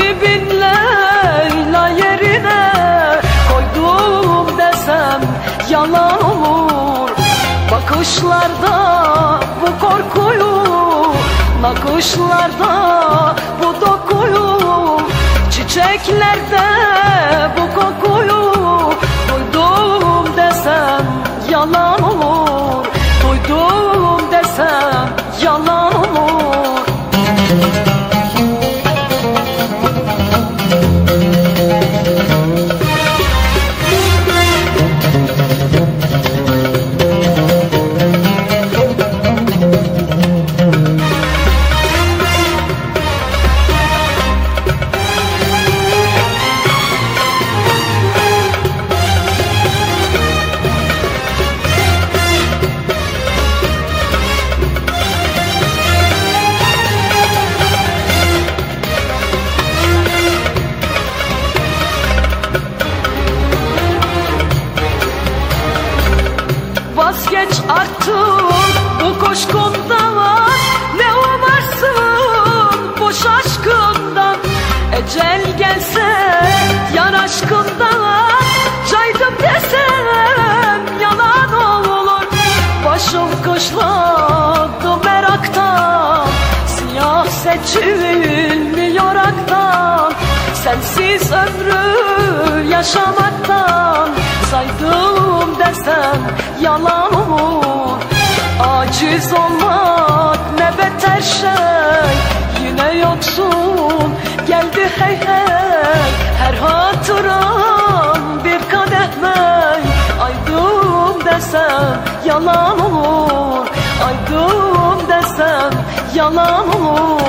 bin Leyla yerine koydum desem yalan olur. Bakışlarda bu korkuyu, nakışlarda bu dokuyu Çiçeklerde bu kokuyu duydum desem yalan olur. Duydum Vazgeç artık. Bu koşkundan Ne umarsın boş aşkından? Ecel gelse yar aşkından Caydım desem yalan olur. Başım kışladı meraktan. Siyah seçilmiyor aktan. Sensiz ömrü yaşamaktan hey hey Her hatıram bir kadeh mey Aydım desem yalan olur. Aydım desem yalan olur